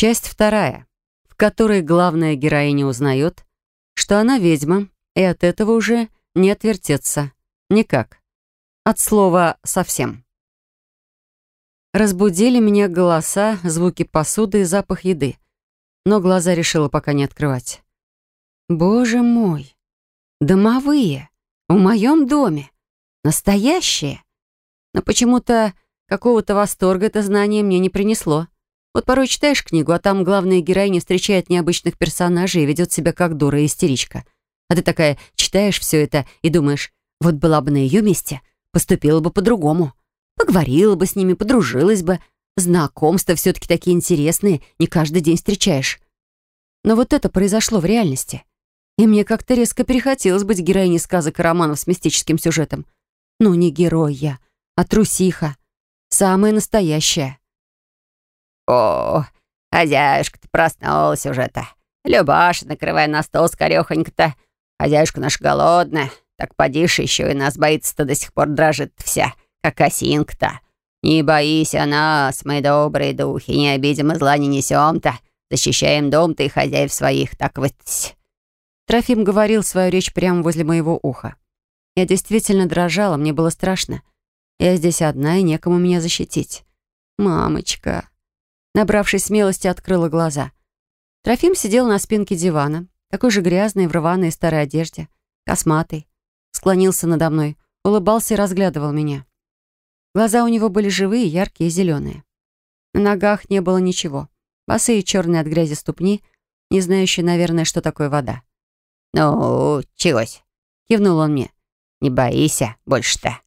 Часть вторая, в которой главная героиня узнает, что она ведьма, и от этого уже не отвертеться. Никак. От слова «совсем». Разбудили меня голоса, звуки посуды и запах еды. Но глаза решила пока не открывать. Боже мой! Домовые! В моем доме! Настоящие! Но почему-то какого-то восторга это знание мне не принесло. Вот порой читаешь книгу, а там главная героиня встречает необычных персонажей и ведет себя как дура и истеричка. А ты такая читаешь все это и думаешь, вот была бы на ее месте, поступила бы по-другому. Поговорила бы с ними, подружилась бы. Знакомства все-таки такие интересные, не каждый день встречаешь. Но вот это произошло в реальности. И мне как-то резко перехотелось быть героиней сказок и романов с мистическим сюжетом. Ну, не герой я, а трусиха. Самая настоящая. «О, хозяюшка-то проснулась уже-то. Любаша, накрывай на стол скорехонько-то. Хозяюшка наша голодная. Так подишь еще и нас боится-то до сих пор дрожит вся как осинка-то. Не бойся нас, мы добрые духи, не обидим и зла не несем-то. Защищаем дом-то и хозяев своих, так вот...» Трофим говорил свою речь прямо возле моего уха. Я действительно дрожала, мне было страшно. Я здесь одна, и некому меня защитить. «Мамочка!» Набравшись смелости, открыла глаза. Трофим сидел на спинке дивана, такой же грязный, в рваной старой одежде, косматый. Склонился надо мной, улыбался и разглядывал меня. Глаза у него были живые, яркие и зеленые. На ногах не было ничего. Босые черные от грязи ступни, не знающие, наверное, что такое вода. «Ну, чегось?» — кивнул он мне. «Не бойся больше-то».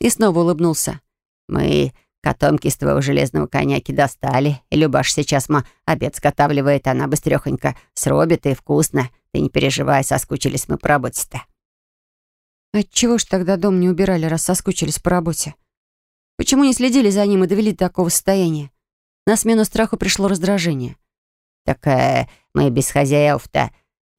И снова улыбнулся. «Мы котомки с твоего железного коняки достали, и Любаш сейчас ма обед сготавливает, она быстрёхонько сробит и вкусно. Ты не переживай, соскучились мы по работе-то». «Отчего ж тогда дом не убирали, раз соскучились по работе?» Почему не следили за ним и довели до такого состояния? На смену страху пришло раздражение. «Так э, мы без хозяев-то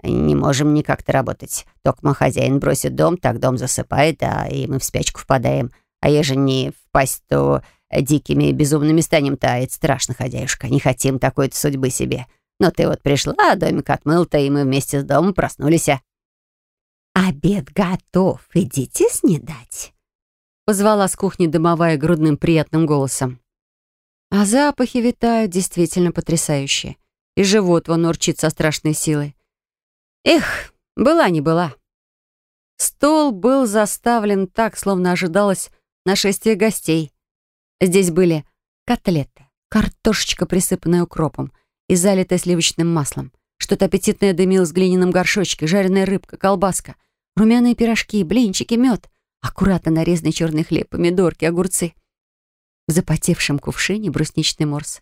не можем никак-то работать. Токма хозяин бросит дом, так дом засыпает, а и мы в спячку впадаем. А ежели не впасть, то дикими и безумными станем-то, а это страшно, хозяюшка. Не хотим такой-то судьбы себе. Но ты вот пришла, а домик отмыл-то, и мы вместе с домом проснулись. «Обед готов, идите снедать». Позвала с кухни дымовая грудным приятным голосом. А запахи витают действительно потрясающие. И живот вон урчит со страшной силой. Эх, была не была. Стол был заставлен так, словно ожидалось нашествие гостей. Здесь были котлеты, картошечка, присыпанная укропом и залитая сливочным маслом, что-то аппетитное дымилось в глиняном горшочке, жареная рыбка, колбаска, румяные пирожки, блинчики, мед. Аккуратно нарезанный черный хлеб, помидорки, огурцы. В запотевшем кувшине брусничный морс.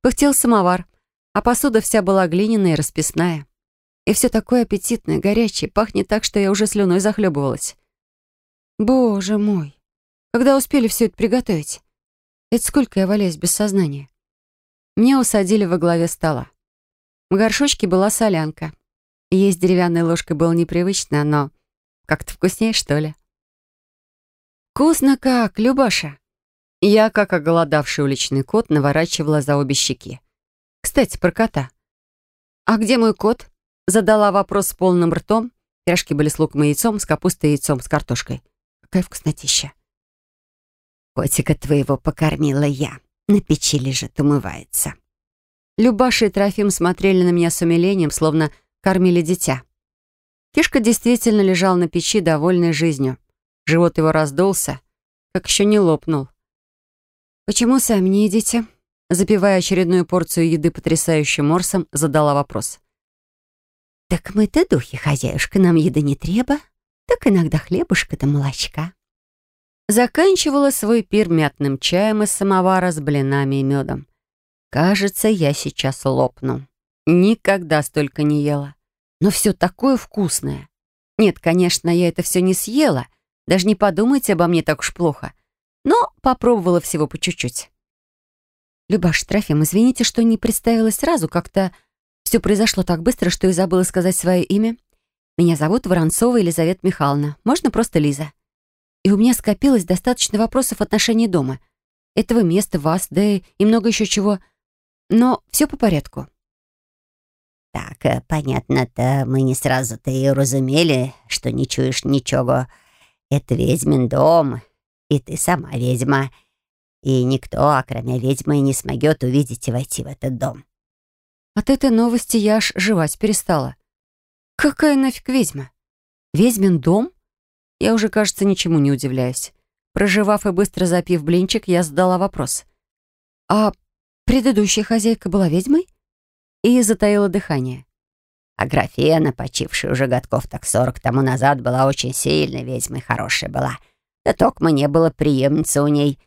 Пыхтел самовар, а посуда вся была глиняная и расписная. И все такое аппетитное, горячее, пахнет так, что я уже слюной захлебывалась. Боже мой! Когда успели все это приготовить? Это сколько я валяюсь без сознания? Меня усадили во главе стола. В горшочке была солянка. Есть деревянной ложкой было непривычно, но как-то вкуснее, что ли. «Вкусно как, Любаша!» Я, как оголодавший уличный кот, наворачивала за обе щеки. «Кстати, про кота. А где мой кот?» Задала вопрос с полным ртом. Пирожки были с луком и яйцом, с капустой и яйцом, с картошкой. Какая вкуснотища. «Котика твоего покормила я. На печи лежит, умывается». Любаша и Трофим смотрели на меня с умилением, словно кормили дитя. Кишка действительно лежал на печи, довольный жизнью. Живот его раздулся, как еще не лопнул. «Почему сами не едите?» Запивая очередную порцию еды потрясающим морсом, задала вопрос. «Так мы-то духи, хозяюшка, нам еды не треба, так иногда хлебушка да молочка». Заканчивала свой пир мятным чаем из самовара с блинами и медом. Кажется, я сейчас лопну. Никогда столько не ела. Но все такое вкусное. Нет, конечно, я это все не съела, даже не подумайте обо мне так уж плохо. Но попробовала всего по чуть-чуть. Любаш Трофим, извините, что не представилась сразу. Как-то все произошло так быстро, что и забыла сказать свое имя. Меня зовут Воронцова Елизавета Михайловна. Можно просто Лиза. И у меня скопилось достаточно вопросов в отношении дома. Этого места, вас, да и много еще чего. Но все по порядку. Так, э, понятно-то, мы не сразу-то и разумели, что не чуешь ничего. Это ведьмин дом, и ты сама ведьма. И никто, кроме ведьмы, не смогет увидеть и войти в этот дом. От этой новости я аж жевать перестала. Какая нафиг ведьма? Ведьмин дом? Я уже, кажется, ничему не удивляюсь. Проживав и быстро запив блинчик, я задала вопрос. А предыдущая хозяйка была ведьмой? И затаила дыхание. А Графена, почившая уже годков так сорок тому назад, была очень сильной ведьмой, хорошая была. Да только не было преемницы у ней,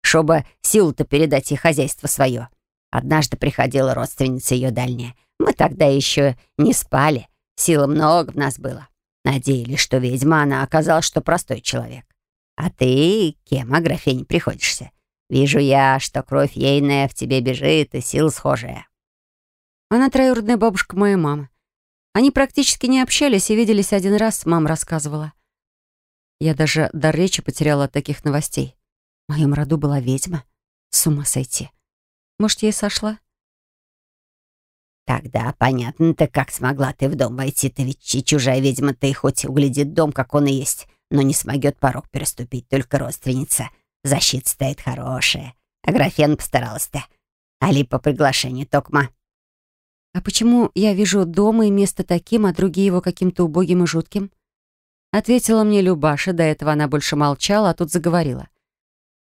чтобы силу-то передать ей хозяйство свое. Однажды приходила родственница ее дальняя. Мы тогда еще не спали. Силы много в нас было. Надеялись, что ведьма, она оказалась, что простой человек. А ты кем, Аграфене, приходишься? Вижу я, что кровь ейная в тебе бежит, и сила схожая. Она троюродная бабушка моей мамы. Они практически не общались и виделись один раз, мама рассказывала. Я даже до речи потеряла от таких новостей. В моем роду была ведьма. С ума сойти. Может, я и сошла? Тогда понятно-то, как смогла ты в дом войти. Ты ведь чужая ведьма-то и хоть углядит дом, как он и есть, но не смогет порог переступить, только родственница. Защита стоит хорошая. А графен постаралась-то. Али по приглашению Токма. А почему я вижу дома и место таким, а другие его каким-то убогим и жутким? Ответила мне Любаша, до этого она больше молчала, а тут заговорила.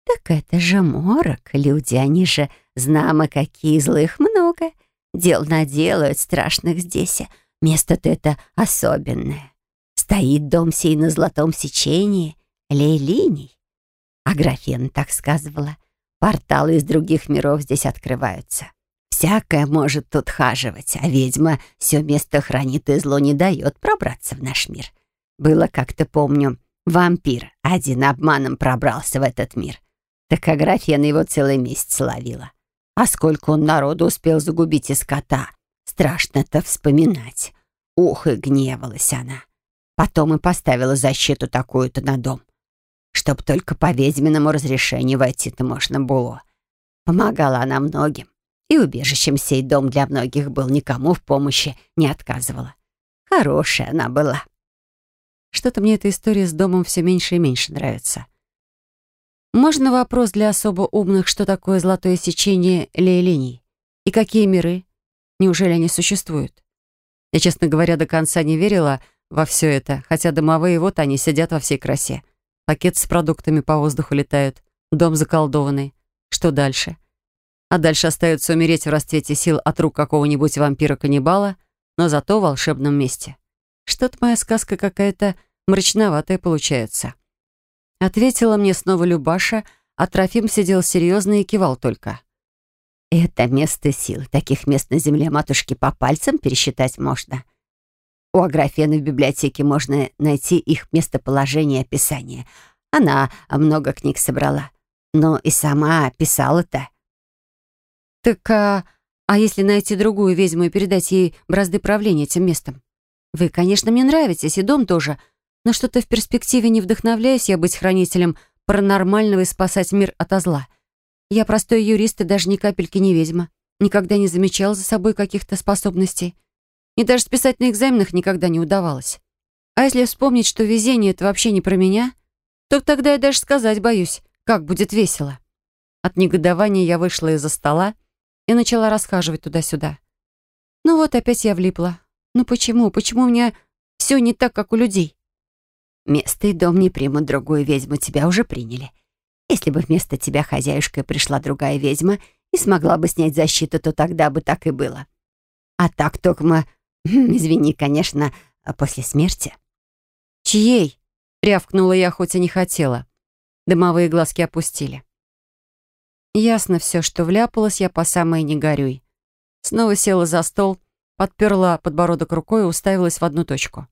«Так это же морок, люди, они же знамы какие, злых много. Дел наделают страшных здесь, место-то это особенное. Стоит дом сей на золотом сечении, лей-линий. А графен так сказывала, порталы из других миров здесь открываются. Всякое может тут хаживать, а ведьма все место хранит и зло не дает пробраться в наш мир. Было как-то, помню, вампир один обманом пробрался в этот мир. Так Аграфена его целый месяц ловила. А сколько он народу успел загубить из кота. Страшно-то вспоминать. Ух, и гневалась она. Потом и поставила защиту такую-то на дом. Чтоб только по ведьминому разрешению войти-то можно было. Помогала она многим. И убежищем сей дом для многих был, никому в помощи не отказывала. Хорошая она была. Что-то мне эта история с домом все меньше и меньше нравится. Можно вопрос для особо умных, что такое золотое сечение лей-линий? И какие миры? Неужели они существуют? Я, честно говоря, до конца не верила во все это, хотя домовые вот они сидят во всей красе. Пакет с продуктами по воздуху летают, дом заколдованный. Что дальше? А дальше остается умереть в расцвете сил от рук какого-нибудь вампира-каннибала, но зато в волшебном месте. Что-то моя сказка какая-то мрачноватая получается. Ответила мне снова Любаша, а Трофим сидел серьезно и кивал только. «Это место сил. Таких мест на земле матушки по пальцам пересчитать можно. У Аграфены в библиотеке можно найти их местоположение и описание. Она много книг собрала, но и сама писала-то». «Так а, а если найти другую ведьму и передать ей бразды правления этим местом? Вы, конечно, мне нравитесь, и дом тоже, — но что-то в перспективе не вдохновляюсь я быть хранителем паранормального и спасать мир от зла. Я простой юрист и даже ни капельки не ведьма. Никогда не замечал за собой каких-то способностей. И даже списать на экзаменах никогда не удавалось. А если вспомнить, что везение — это вообще не про меня, то тогда я даже сказать боюсь, как будет весело. От негодования я вышла из-за стола и начала расхаживать туда-сюда. Ну вот опять я влипла. Ну почему? Почему у меня все не так, как у людей? Место и дом не примут другую ведьму, тебя уже приняли. Если бы вместо тебя хозяюшкой пришла другая ведьма и смогла бы снять защиту, то тогда бы так и было. А так, Токма, извини, конечно, после смерти. «Чьей?» — рявкнула я, хоть и не хотела. Дымовые глазки опустили. Ясно все, что вляпалась я по самой не горюй. Снова села за стол, подперла подбородок рукой и уставилась в одну точку.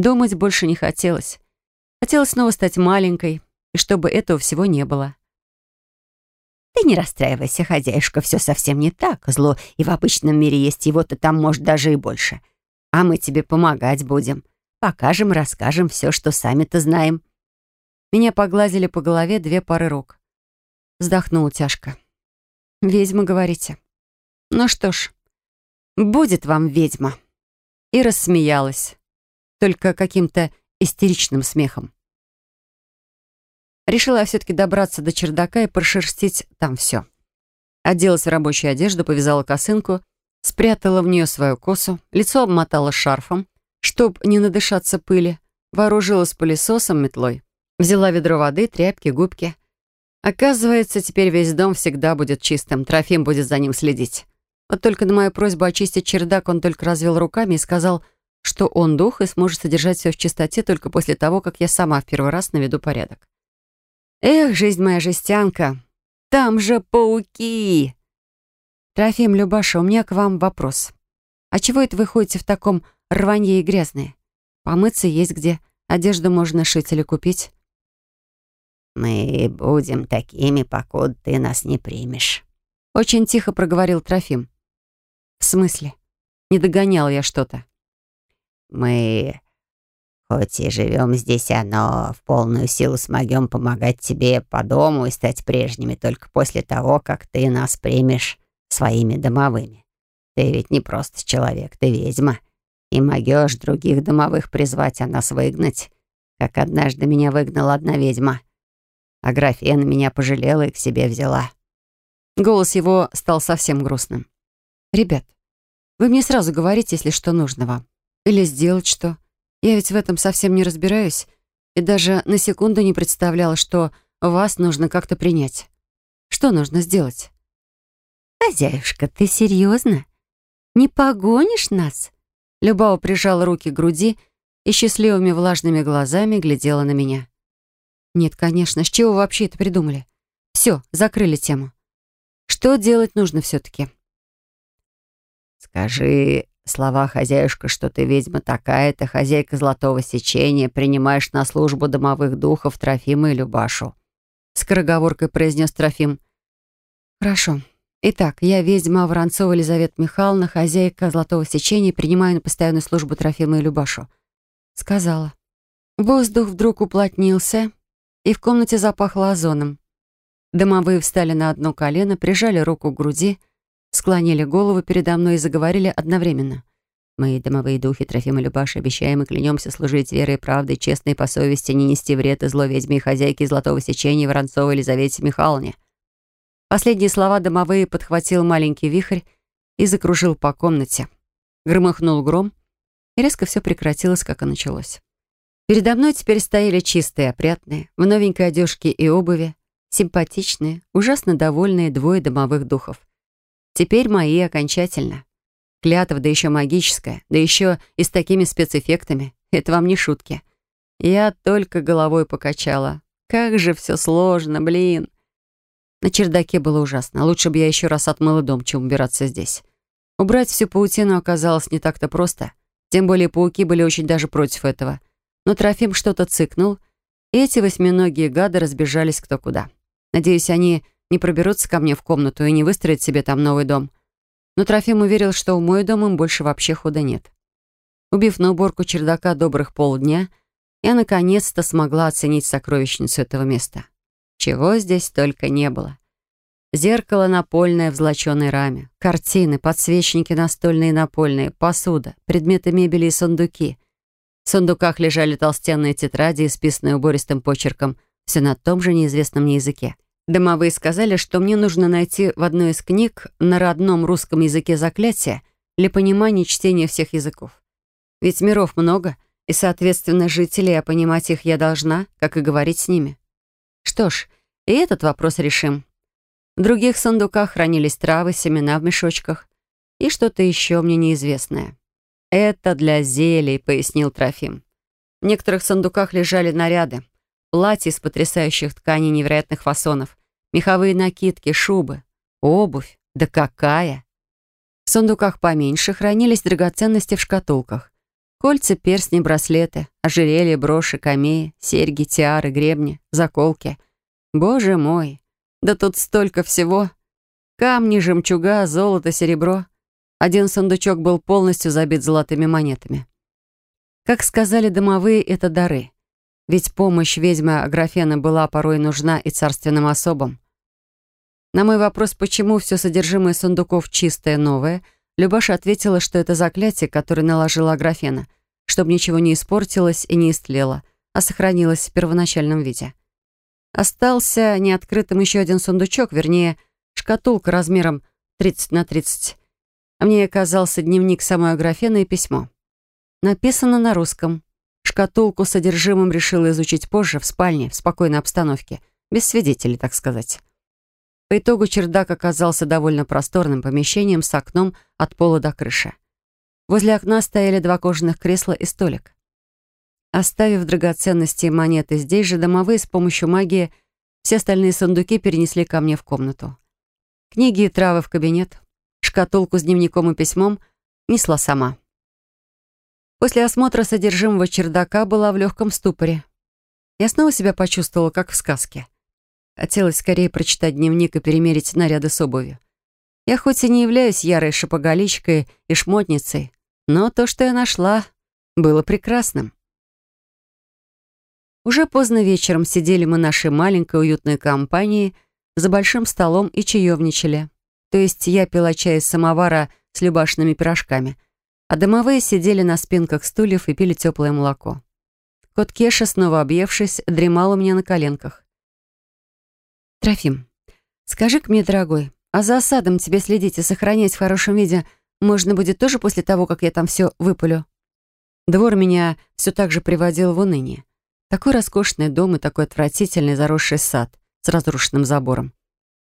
Думать больше не хотелось. Хотелось снова стать маленькой, и чтобы этого всего не было. Ты не расстраивайся, хозяюшка, все совсем не так. Зло и в обычном мире есть его-то там, может, даже и больше. А мы тебе помогать будем. Покажем, расскажем все, что сами-то знаем. Меня погладили по голове две пары рук. Вздохнула тяжко. «Ведьма, говорите?» Ну что ж, будет вам ведьма. И рассмеялась, только каким-то истеричным смехом. Решила я все-таки добраться до чердака и прошерстить там все. Оделась в рабочую одежду, повязала косынку, спрятала в нее свою косу, лицо обмотала шарфом, чтоб не надышаться пыли, вооружилась пылесосом, метлой. Взяла ведро воды, тряпки, губки. Оказывается, теперь весь дом всегда будет чистым, Трофим будет за ним следить. Вот только на мою просьбу очистить чердак он только развел руками и сказал, что он дух и сможет содержать все в чистоте только после того, как я сама в первый раз наведу порядок. Эх, жизнь моя жестянка, там же пауки! Трофим, Любаша, у меня к вам вопрос. А чего это вы ходите в таком рванье и грязные? Помыться есть где, одежду можно шить или купить. «Мы будем такими, покуда ты нас не примешь», — очень тихо проговорил Трофим. «В смысле? Не догонял я что-то». «Мы Хоть и живем здесь, но в полную силу смогем помогать тебе по дому и стать прежними только после того, как ты нас примешь своими домовыми. Ты ведь не просто человек, ты ведьма. И могешь других домовых призвать, а нас выгнать, как однажды меня выгнала одна ведьма. А графена меня пожалела и к себе взяла. Голос его стал совсем грустным. «Ребят, вы мне сразу говорите, если что нужно вам. Или сделать что. Я ведь в этом совсем не разбираюсь и даже на секунду не представляла, что вас нужно как-то принять. Что нужно сделать? «Хозяюшка, ты серьезно? Не погонишь нас?» Любава прижала руки к груди и счастливыми влажными глазами глядела на меня. «Нет, конечно, с чего вы вообще это придумали? Все, закрыли тему. Что делать нужно все-таки?» «Скажи Слова хозяюшка, что ты ведьма такая-то, хозяйка золотого сечения, принимаешь на службу домовых духов Трофима и Любашу. Скороговоркой произнес Трофим. Хорошо. Итак, я ведьма Воронцова Елизавета Михайловна, хозяйка золотого сечения, принимаю на постоянную службу Трофима и Любашу. Сказала. Воздух вдруг уплотнился, и в комнате запахло озоном. Домовые встали на одно колено, прижали руку к груди — склонили голову передо мной и заговорили одновременно. Мы, домовые духи, Трофим и Любаша, обещаем и клянемся служить верой и правдой, честной по совести, не нести вред и зло ведьме и хозяйке Золотого Сечения Воронцовой Елизавете Михайловне. Последние слова домовые подхватил маленький вихрь и закружил по комнате. Громыхнул гром, и резко все прекратилось, как и началось. Передо мной теперь стояли чистые, опрятные, в новенькой одежке и обуви, симпатичные, ужасно довольные двое домовых духов. Теперь мои окончательно. Клятва, да еще магическая, да еще и с такими спецэффектами. Это вам не шутки. Я только головой покачала. Как же все сложно, блин. На чердаке было ужасно. Лучше бы я еще раз отмыла дом, чем убираться здесь. Убрать всю паутину оказалось не так-то просто. Тем более пауки были очень даже против этого. Но Трофим что-то цыкнул, и эти восьминогие гады разбежались кто куда. Надеюсь, они не проберутся ко мне в комнату и не выстроят себе там новый дом. Но Трофим уверил, что в мой дом им больше вообще хода нет. Убив на уборку чердака добрых полдня, я наконец-то смогла оценить сокровищницу этого места. Чего здесь только не было. Зеркало напольное в золоченой раме, картины, подсвечники настольные и напольные, посуда, предметы мебели и сундуки. В сундуках лежали толстенные тетради, исписанные убористым почерком, все на том же неизвестном мне языке. Домовые сказали, что мне нужно найти в одной из книг на родном русском языке заклятия для понимания чтения всех языков. Ведь миров много, и, соответственно, жителей, а понимать их я должна, как и говорить с ними. Что ж, и этот вопрос решим. В других сундуках хранились травы, семена в мешочках и что-то еще мне неизвестное. «Это для зелий», — пояснил Трофим. В некоторых сундуках лежали наряды, платья из потрясающих тканей невероятных фасонов, Меховые накидки, шубы, обувь. Да какая! В сундуках поменьше хранились драгоценности в шкатулках. Кольца, перстни, браслеты, ожерелья, броши, камеи, серьги, тиары, гребни, заколки. Боже мой! Да тут столько всего! Камни, жемчуга, золото, серебро. Один сундучок был полностью забит золотыми монетами. Как сказали домовые, это дары. Ведь помощь ведьмы Аграфены была порой нужна и царственным особам. На мой вопрос, почему все содержимое сундуков чистое, новое, Любаша ответила, что это заклятие, которое наложила Аграфена, чтобы ничего не испортилось и не истлело, а сохранилось в первоначальном виде. Остался неоткрытым еще один сундучок, вернее, шкатулка размером 30 на 30. В ней оказался дневник самой Аграфены и письмо. Написано на русском. Шкатулку с содержимым решила изучить позже, в спальне, в спокойной обстановке, без свидетелей, так сказать. По итогу чердак оказался довольно просторным помещением с окном от пола до крыши. Возле окна стояли два кожаных кресла и столик. Оставив драгоценности и монеты здесь же, домовые с помощью магии все остальные сундуки перенесли ко мне в комнату. Книги и травы в кабинет, шкатулку с дневником и письмом несла сама. После осмотра содержимого чердака была в легком ступоре. Я снова себя почувствовала, как в сказке. Хотелось скорее прочитать дневник и перемерить наряды с обувью. Я хоть и не являюсь ярой шопоголичкой и шмотницей, но то, что я нашла, было прекрасным. Уже поздно вечером сидели мы нашей маленькой уютной компанией за большим столом и чаевничали. То есть я пила чай из самовара с любашными пирожками, а домовые сидели на спинках стульев и пили теплое молоко. Кот Кеша, снова объевшись, дремал у меня на коленках. «Трофим, скажи-ка мне, дорогой, а за осадом тебе следить и сохранять в хорошем виде можно будет тоже после того, как я там все выпалю?» Двор меня все так же приводил в уныние. Такой роскошный дом и такой отвратительный заросший сад с разрушенным забором.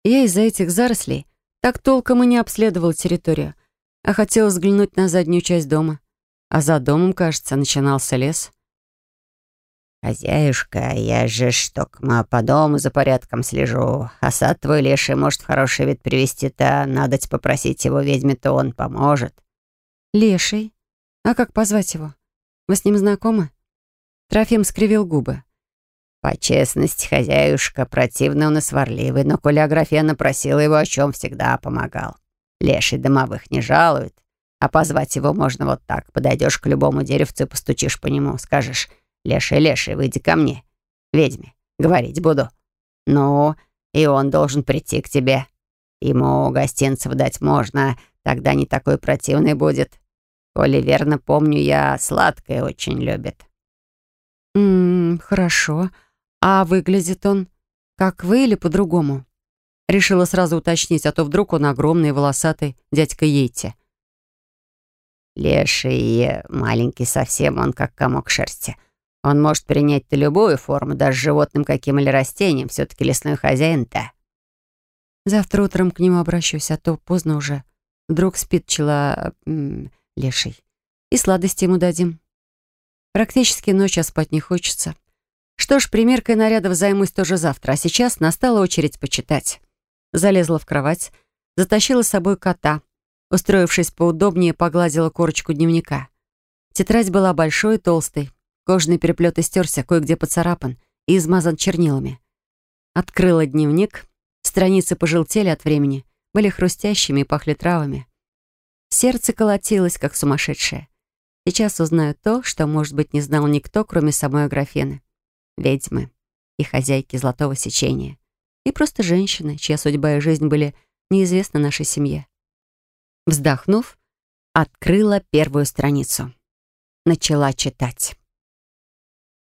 Я из-за этих зарослей так толком и не обследовал территорию, а хотел взглянуть на заднюю часть дома. А за домом, кажется, начинался лес. «Хозяюшка, я же штокма по дому за порядком слежу. А сад твой леший может в хороший вид привести-то. Надо попросить его ведьме-то он поможет». «Леший? А как позвать его? Вы с ним знакомы?» Трофим скривил губы. «По честности, хозяюшка, противный он и сварливый, но коли Аграфена просила его, о чем всегда помогал. Леший домовых не жалует, а позвать его можно вот так. Подойдешь к любому деревцу и постучишь по нему, скажешь, «Леший, леший, выйди ко мне, ведьме, говорить буду». Ну, и он должен прийти к тебе. Ему гостинцев дать можно, тогда не такой противный будет. Коли верно помню, я сладкое очень любит. «Ммм, хорошо. А выглядит он как вы или по-другому?» Решила сразу уточнить, а то вдруг он огромный и волосатый дядька Ейти. Леший маленький совсем, он как комок шерсти. Он может принять-то любую форму, даже животным каким или растением. Все-таки лесной хозяин-то. Завтра утром к нему обращусь, а то поздно уже. Вдруг спит пчела... леший. И сладости ему дадим. Практически ночь, а спать не хочется. Что ж, примеркой нарядов займусь тоже завтра, а сейчас настала очередь почитать. Залезла в кровать, затащила с собой кота. Устроившись поудобнее, погладила корочку дневника. Тетрадь была большой и толстой. Кожный переплет истерся, кое-где поцарапан и измазан чернилами. Открыла дневник. Страницы пожелтели от времени, были хрустящими и пахли травами. Сердце колотилось, как сумасшедшее. Сейчас узнаю то, что, может быть, не знал никто, кроме самой Аграфены. Ведьмы и хозяйки Золотого Сечения. И просто женщины, чья судьба и жизнь были неизвестны нашей семье. Вздохнув, открыла первую страницу. Начала читать.